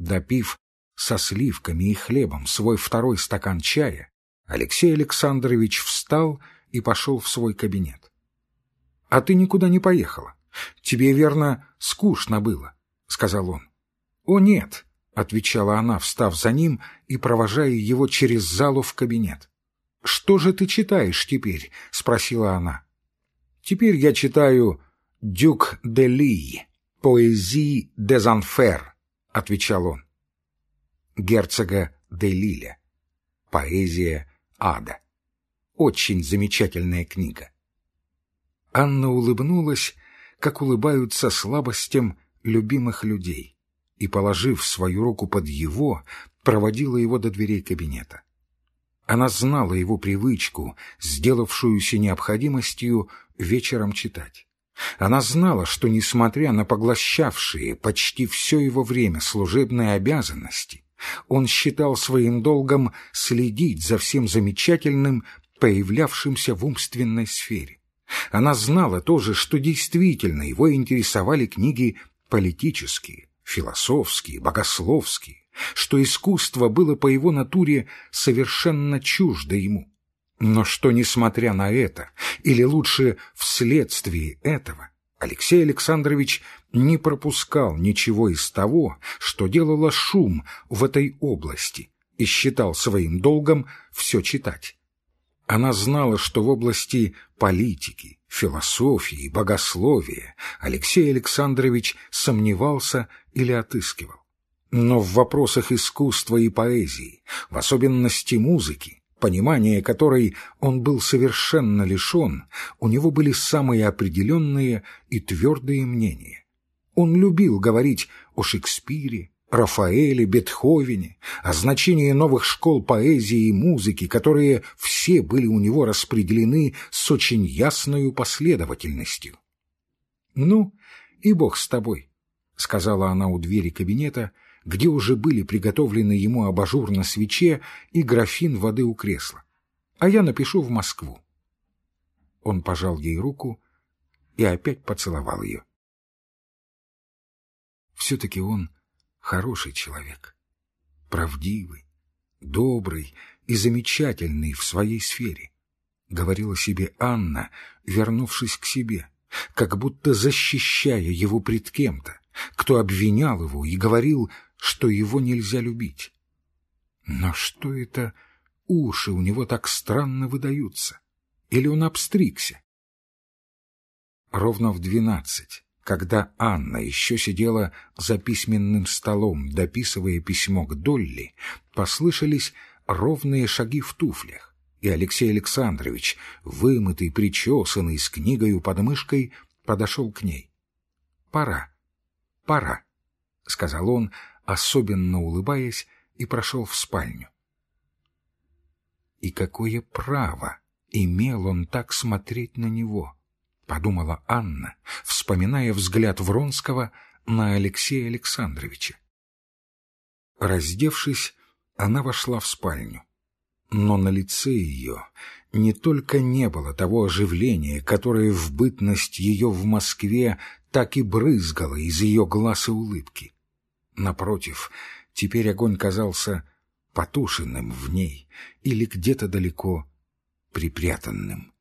Допив со сливками и хлебом свой второй стакан чая, Алексей Александрович встал и пошел в свой кабинет. — А ты никуда не поехала? Тебе, верно, скучно было, — сказал он. — О, нет, — отвечала она, встав за ним и провожая его через залу в кабинет. — Что же ты читаешь теперь? — спросила она. — Теперь я читаю «Дюк де Ли», «Поэзии де Занфер», — отвечал он. Герцога де Лиля. Поэзия ада. Очень замечательная книга. Анна улыбнулась, как улыбаются слабостям любимых людей, и, положив свою руку под его, проводила его до дверей кабинета. Она знала его привычку, сделавшуюся необходимостью вечером читать. Она знала, что, несмотря на поглощавшие почти все его время служебные обязанности, он считал своим долгом следить за всем замечательным, появлявшимся в умственной сфере. Она знала тоже, что действительно его интересовали книги политические, философские, богословские, что искусство было по его натуре совершенно чуждо ему. Но что, несмотря на это, или лучше вследствие этого, Алексей Александрович не пропускал ничего из того, что делало шум в этой области, и считал своим долгом все читать. Она знала, что в области политики, философии, богословия Алексей Александрович сомневался или отыскивал. Но в вопросах искусства и поэзии, в особенности музыки, понимания которой он был совершенно лишен, у него были самые определенные и твердые мнения. Он любил говорить о Шекспире, Рафаэле, Бетховене, о значении новых школ поэзии и музыки, которые все были у него распределены с очень ясной последовательностью. «Ну, и бог с тобой», — сказала она у двери кабинета, — где уже были приготовлены ему абажур на свече и графин воды у кресла. А я напишу в Москву. Он пожал ей руку и опять поцеловал ее. Все-таки он хороший человек, правдивый, добрый и замечательный в своей сфере, говорила себе Анна, вернувшись к себе, как будто защищая его пред кем-то, кто обвинял его и говорил что его нельзя любить. Но что это уши у него так странно выдаются? Или он обстригся? Ровно в двенадцать, когда Анна еще сидела за письменным столом, дописывая письмо к Долли, послышались ровные шаги в туфлях, и Алексей Александрович, вымытый, причесанный, с книгою под мышкой, подошел к ней. «Пора, пора», — сказал он, особенно улыбаясь, и прошел в спальню. И какое право имел он так смотреть на него, подумала Анна, вспоминая взгляд Вронского на Алексея Александровича. Раздевшись, она вошла в спальню. Но на лице ее не только не было того оживления, которое в бытность ее в Москве так и брызгало из ее глаз и улыбки. Напротив, теперь огонь казался потушенным в ней или где-то далеко припрятанным.